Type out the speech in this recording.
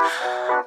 Uh.